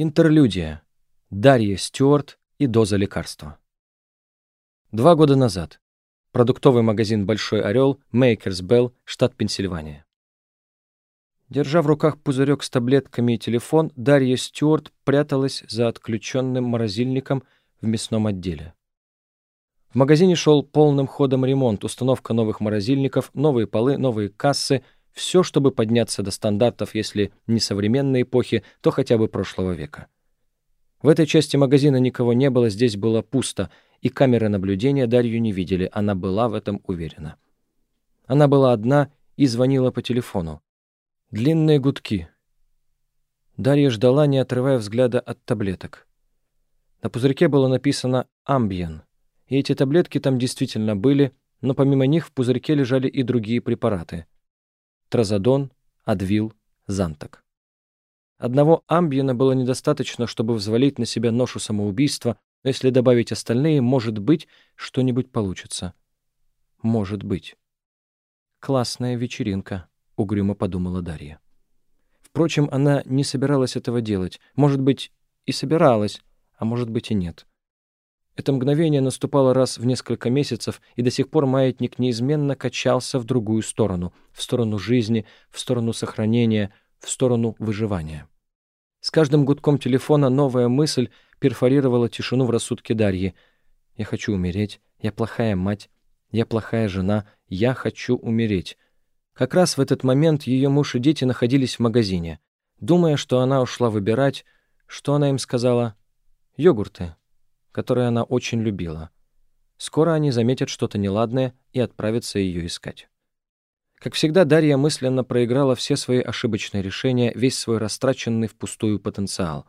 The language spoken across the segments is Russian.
Интерлюдия. Дарья Стюарт и доза лекарства. Два года назад. Продуктовый магазин «Большой орел», Мейкерс Белл, штат Пенсильвания. Держа в руках пузырек с таблетками и телефон, Дарья Стюарт пряталась за отключенным морозильником в мясном отделе. В магазине шел полным ходом ремонт, установка новых морозильников, новые полы, новые кассы — все, чтобы подняться до стандартов, если не современной эпохи, то хотя бы прошлого века. В этой части магазина никого не было, здесь было пусто, и камеры наблюдения Дарью не видели, она была в этом уверена. Она была одна и звонила по телефону. Длинные гудки. Дарья ждала, не отрывая взгляда от таблеток. На пузырьке было написано «Амбиен», и эти таблетки там действительно были, но помимо них в пузырьке лежали и другие препараты — Тразодон, Адвил, Зантак. Одного амбиена было недостаточно, чтобы взвалить на себя ношу самоубийства, но если добавить остальные, может быть, что-нибудь получится. Может быть. «Классная вечеринка», — угрюмо подумала Дарья. Впрочем, она не собиралась этого делать. Может быть, и собиралась, а может быть и нет. Это мгновение наступало раз в несколько месяцев, и до сих пор маятник неизменно качался в другую сторону, в сторону жизни, в сторону сохранения, в сторону выживания. С каждым гудком телефона новая мысль перфорировала тишину в рассудке Дарьи. «Я хочу умереть, я плохая мать, я плохая жена, я хочу умереть». Как раз в этот момент ее муж и дети находились в магазине. Думая, что она ушла выбирать, что она им сказала? «Йогурты, которые она очень любила. Скоро они заметят что-то неладное и отправятся ее искать. Как всегда, Дарья мысленно проиграла все свои ошибочные решения, весь свой растраченный впустую потенциал.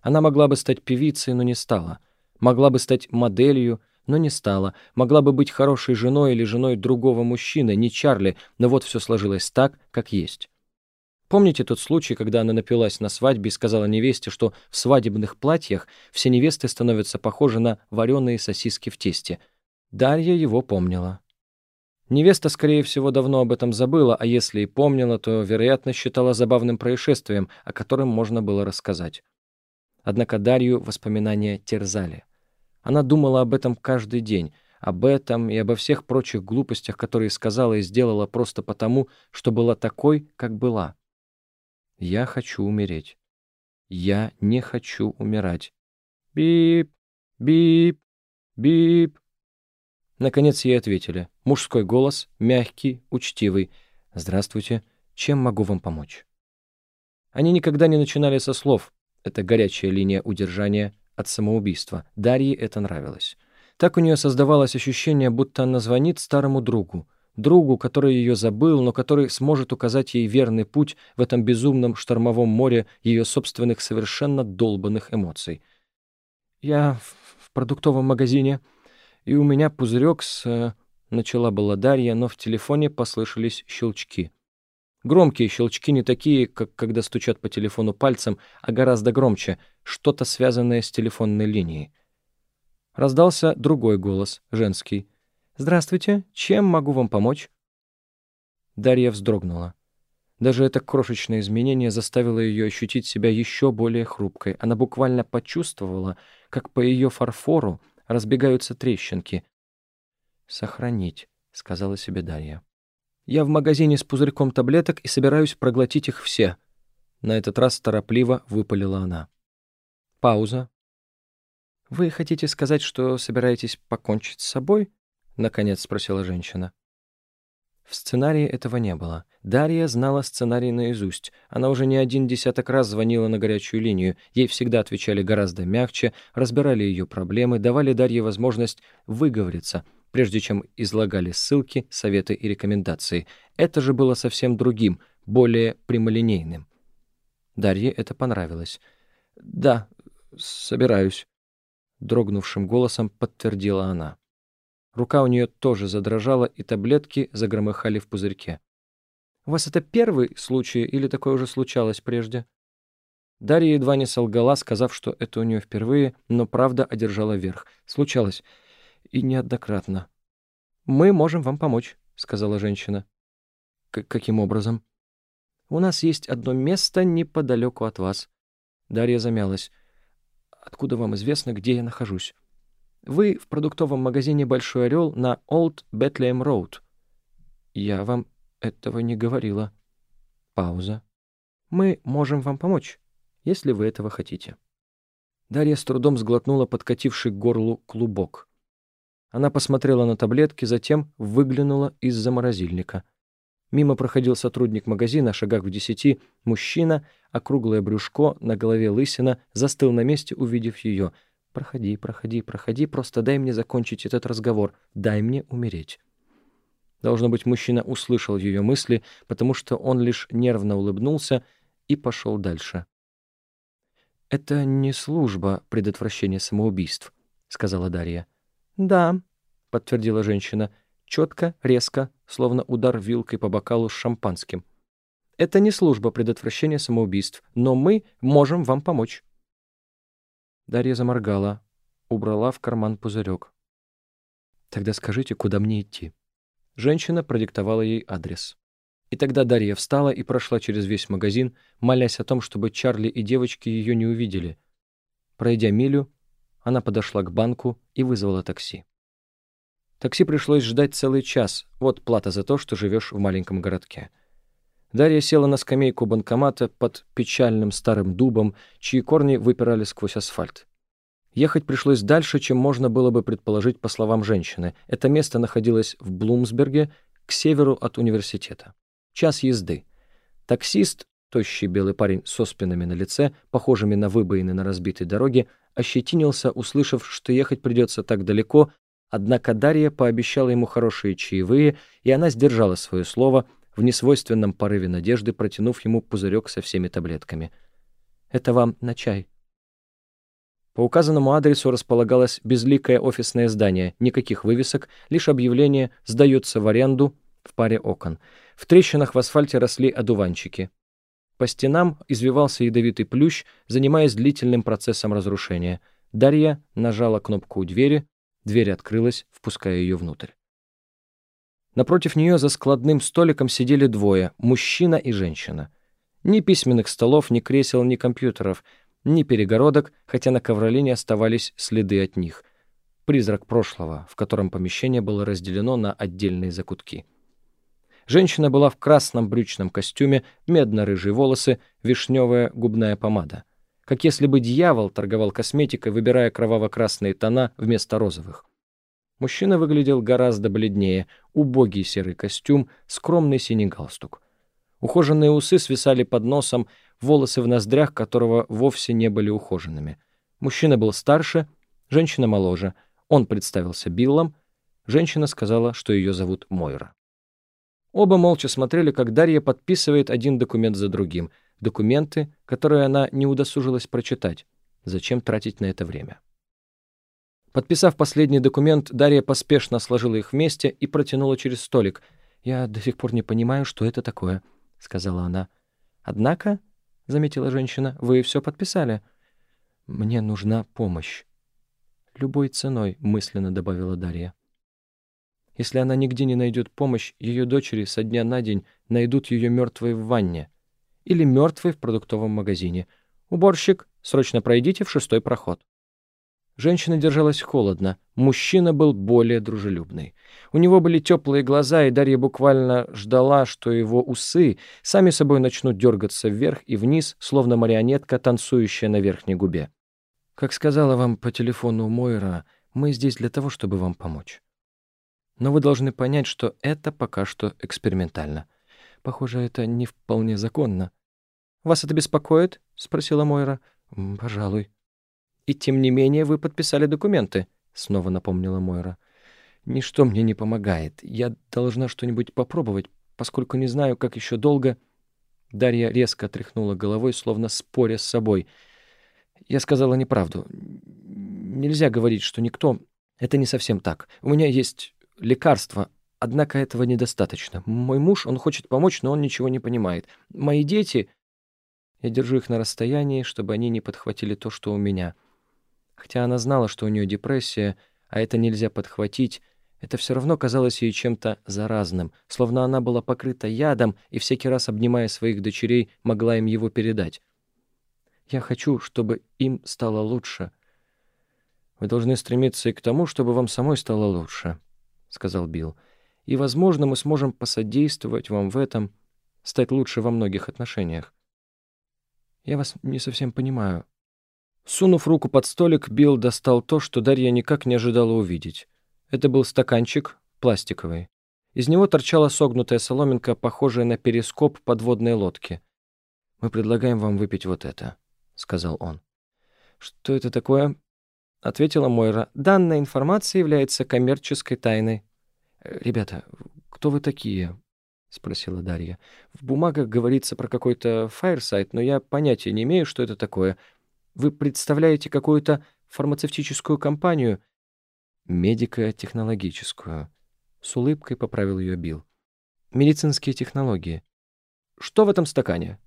Она могла бы стать певицей, но не стала. Могла бы стать моделью, но не стала. Могла бы быть хорошей женой или женой другого мужчины, не Чарли, но вот все сложилось так, как есть. Помните тот случай, когда она напилась на свадьбе и сказала невесте, что в свадебных платьях все невесты становятся похожи на вареные сосиски в тесте? Дарья его помнила. Невеста, скорее всего, давно об этом забыла, а если и помнила, то, вероятно, считала забавным происшествием, о котором можно было рассказать. Однако Дарью воспоминания терзали. Она думала об этом каждый день, об этом и обо всех прочих глупостях, которые сказала и сделала просто потому, что была такой, как была. Я хочу умереть. Я не хочу умирать. Бип, бип, бип. Наконец ей ответили. Мужской голос, мягкий, учтивый. «Здравствуйте. Чем могу вам помочь?» Они никогда не начинали со слов. Это горячая линия удержания от самоубийства. Дарье это нравилось. Так у нее создавалось ощущение, будто она звонит старому другу, другу, который ее забыл, но который сможет указать ей верный путь в этом безумном штормовом море ее собственных совершенно долбанных эмоций. «Я в продуктовом магазине, и у меня пузырек с...» э, Начала была Дарья, но в телефоне послышались щелчки. Громкие щелчки не такие, как когда стучат по телефону пальцем, а гораздо громче, что-то связанное с телефонной линией. Раздался другой голос, женский — «Здравствуйте. Чем могу вам помочь?» Дарья вздрогнула. Даже это крошечное изменение заставило ее ощутить себя еще более хрупкой. Она буквально почувствовала, как по ее фарфору разбегаются трещинки. «Сохранить», — сказала себе Дарья. «Я в магазине с пузырьком таблеток и собираюсь проглотить их все». На этот раз торопливо выпалила она. Пауза. «Вы хотите сказать, что собираетесь покончить с собой?» — наконец спросила женщина. В сценарии этого не было. Дарья знала сценарий наизусть. Она уже не один десяток раз звонила на горячую линию. Ей всегда отвечали гораздо мягче, разбирали ее проблемы, давали Дарье возможность выговориться, прежде чем излагали ссылки, советы и рекомендации. Это же было совсем другим, более прямолинейным. Дарье это понравилось. «Да, собираюсь», — дрогнувшим голосом подтвердила она. Рука у нее тоже задрожала, и таблетки загромыхали в пузырьке. «У вас это первый случай или такое уже случалось прежде?» Дарья едва не солгала, сказав, что это у нее впервые, но правда одержала верх. Случалось. И неоднократно. «Мы можем вам помочь», — сказала женщина. «Каким образом?» «У нас есть одно место неподалеку от вас. Дарья замялась. «Откуда вам известно, где я нахожусь?» «Вы в продуктовом магазине «Большой орел» на Олд Бетлеем Роуд». «Я вам этого не говорила». Пауза. «Мы можем вам помочь, если вы этого хотите». Дарья с трудом сглотнула подкативший к горлу клубок. Она посмотрела на таблетки, затем выглянула из-за морозильника. Мимо проходил сотрудник магазина, шагах в десяти, мужчина, округлое брюшко, на голове лысина, застыл на месте, увидев ее. «Проходи, проходи, проходи, просто дай мне закончить этот разговор, дай мне умереть». Должно быть, мужчина услышал ее мысли, потому что он лишь нервно улыбнулся и пошел дальше. «Это не служба предотвращения самоубийств», — сказала Дарья. «Да», — подтвердила женщина, четко, резко, словно удар вилкой по бокалу с шампанским. «Это не служба предотвращения самоубийств, но мы можем вам помочь». Дарья заморгала, убрала в карман пузырек. «Тогда скажите, куда мне идти?» Женщина продиктовала ей адрес. И тогда Дарья встала и прошла через весь магазин, молясь о том, чтобы Чарли и девочки ее не увидели. Пройдя милю, она подошла к банку и вызвала такси. Такси пришлось ждать целый час. Вот плата за то, что живешь в маленьком городке. Дарья села на скамейку банкомата под печальным старым дубом, чьи корни выпирали сквозь асфальт. Ехать пришлось дальше, чем можно было бы предположить по словам женщины. Это место находилось в Блумсберге, к северу от университета. Час езды. Таксист, тощий белый парень со спинами на лице, похожими на выбоины на разбитой дороге, ощетинился, услышав, что ехать придется так далеко, однако Дарья пообещала ему хорошие чаевые, и она сдержала свое слово, в несвойственном порыве надежды протянув ему пузырек со всеми таблетками. «Это вам на чай». По указанному адресу располагалось безликое офисное здание, никаких вывесок, лишь объявление «Сдается в аренду» в паре окон. В трещинах в асфальте росли одуванчики. По стенам извивался ядовитый плющ, занимаясь длительным процессом разрушения. Дарья нажала кнопку у двери, дверь открылась, впуская ее внутрь. Напротив нее за складным столиком сидели двое — мужчина и женщина. Ни письменных столов, ни кресел, ни компьютеров, ни перегородок, хотя на ковролине оставались следы от них. Призрак прошлого, в котором помещение было разделено на отдельные закутки. Женщина была в красном брючном костюме, медно-рыжие волосы, вишневая губная помада. Как если бы дьявол торговал косметикой, выбирая кроваво-красные тона вместо розовых. Мужчина выглядел гораздо бледнее, убогий серый костюм, скромный синий галстук. Ухоженные усы свисали под носом, волосы в ноздрях которого вовсе не были ухоженными. Мужчина был старше, женщина моложе. Он представился Биллом, женщина сказала, что ее зовут Мойра. Оба молча смотрели, как Дарья подписывает один документ за другим. Документы, которые она не удосужилась прочитать. Зачем тратить на это время? Подписав последний документ, Дарья поспешно сложила их вместе и протянула через столик. «Я до сих пор не понимаю, что это такое», — сказала она. «Однако», — заметила женщина, — «вы все подписали». «Мне нужна помощь». «Любой ценой», — мысленно добавила Дарья. Если она нигде не найдет помощь, ее дочери со дня на день найдут ее мертвой в ванне или мертвой в продуктовом магазине. «Уборщик, срочно пройдите в шестой проход». Женщина держалась холодно, мужчина был более дружелюбный. У него были теплые глаза, и Дарья буквально ждала, что его усы сами собой начнут дергаться вверх и вниз, словно марионетка, танцующая на верхней губе. «Как сказала вам по телефону Мойра, мы здесь для того, чтобы вам помочь. Но вы должны понять, что это пока что экспериментально. Похоже, это не вполне законно. «Вас это беспокоит?» — спросила Мойра. «Пожалуй». «И тем не менее вы подписали документы», — снова напомнила Мойра. «Ничто мне не помогает. Я должна что-нибудь попробовать, поскольку не знаю, как еще долго...» Дарья резко отряхнула головой, словно споря с собой. «Я сказала неправду. Нельзя говорить, что никто... Это не совсем так. У меня есть лекарства, однако этого недостаточно. Мой муж, он хочет помочь, но он ничего не понимает. Мои дети... Я держу их на расстоянии, чтобы они не подхватили то, что у меня. Хотя она знала, что у нее депрессия, а это нельзя подхватить, это все равно казалось ей чем-то заразным, словно она была покрыта ядом и всякий раз, обнимая своих дочерей, могла им его передать. Я хочу, чтобы им стало лучше. Вы должны стремиться и к тому, чтобы вам самой стало лучше, сказал Билл. И, возможно, мы сможем посодействовать вам в этом, стать лучше во многих отношениях. Я вас не совсем понимаю. Сунув руку под столик, Билл достал то, что Дарья никак не ожидала увидеть. Это был стаканчик, пластиковый. Из него торчала согнутая соломинка, похожая на перископ подводной лодки. «Мы предлагаем вам выпить вот это», — сказал он. «Что это такое?» — ответила Мойра. «Данная информация является коммерческой тайной». «Э, «Ребята, кто вы такие?» — спросила Дарья. «В бумагах говорится про какой-то фаерсайт, но я понятия не имею, что это такое. Вы представляете какую-то фармацевтическую компанию?» «Медико-технологическую», — с улыбкой поправил ее Билл. «Медицинские технологии. Что в этом стакане?»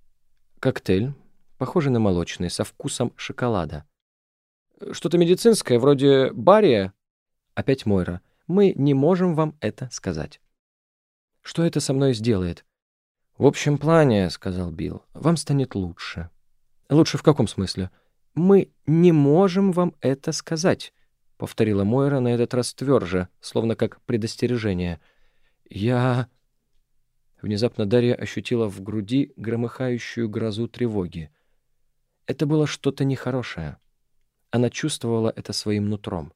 «Коктейль, похожий на молочный, со вкусом шоколада». «Что-то медицинское, вроде бария?» Опять Мойра. «Мы не можем вам это сказать». «Что это со мной сделает?» «В общем плане, — сказал Билл, — вам станет лучше». «Лучше в каком смысле?» «Мы не можем вам это сказать», — повторила Мойра на этот раз тверже, словно как предостережение. «Я...» Внезапно Дарья ощутила в груди громыхающую грозу тревоги. Это было что-то нехорошее. Она чувствовала это своим нутром.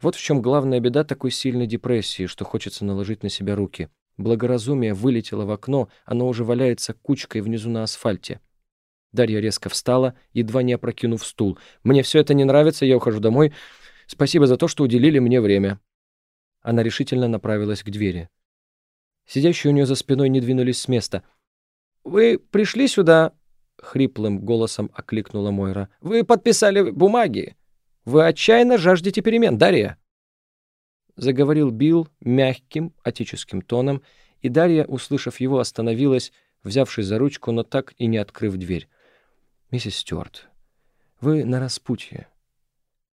Вот в чем главная беда такой сильной депрессии, что хочется наложить на себя руки. Благоразумие вылетело в окно, оно уже валяется кучкой внизу на асфальте. Дарья резко встала, едва не опрокинув стул. «Мне все это не нравится, я ухожу домой. Спасибо за то, что уделили мне время». Она решительно направилась к двери. Сидящие у нее за спиной не двинулись с места. «Вы пришли сюда?» — хриплым голосом окликнула Мойра. «Вы подписали бумаги. Вы отчаянно жаждете перемен, Дарья». Заговорил Билл мягким, отеческим тоном, и Дарья, услышав его, остановилась, взявшись за ручку, но так и не открыв дверь. «Миссис Стюарт, вы на распутье.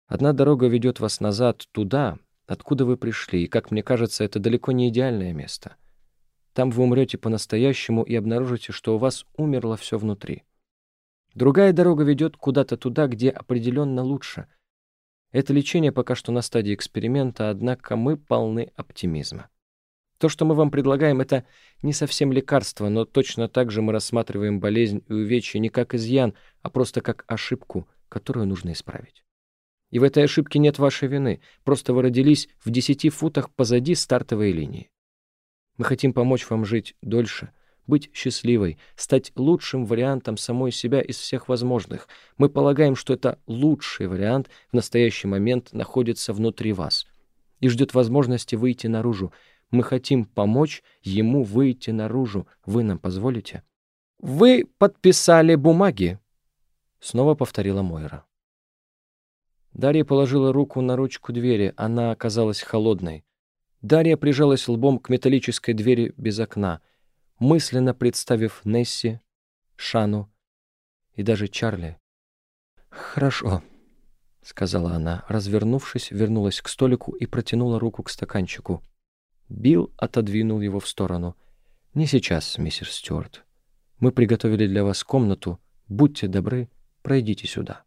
Одна дорога ведет вас назад туда, откуда вы пришли, и, как мне кажется, это далеко не идеальное место. Там вы умрете по-настоящему и обнаружите, что у вас умерло все внутри. Другая дорога ведет куда-то туда, где определенно лучше. Это лечение пока что на стадии эксперимента, однако мы полны оптимизма. То, что мы вам предлагаем, это не совсем лекарство, но точно так же мы рассматриваем болезнь и увечье не как изъян, а просто как ошибку, которую нужно исправить. И в этой ошибке нет вашей вины, просто вы родились в десяти футах позади стартовой линии. Мы хотим помочь вам жить дольше, быть счастливой, стать лучшим вариантом самой себя из всех возможных. Мы полагаем, что это лучший вариант в настоящий момент находится внутри вас и ждет возможности выйти наружу, мы хотим помочь ему выйти наружу. Вы нам позволите?» «Вы подписали бумаги», — снова повторила Мойра. Дарья положила руку на ручку двери. Она оказалась холодной. Дарья прижалась лбом к металлической двери без окна, мысленно представив Несси, Шану и даже Чарли. «Хорошо», — сказала она, развернувшись, вернулась к столику и протянула руку к стаканчику. Билл отодвинул его в сторону. «Не сейчас, миссис Стюарт. Мы приготовили для вас комнату. Будьте добры, пройдите сюда».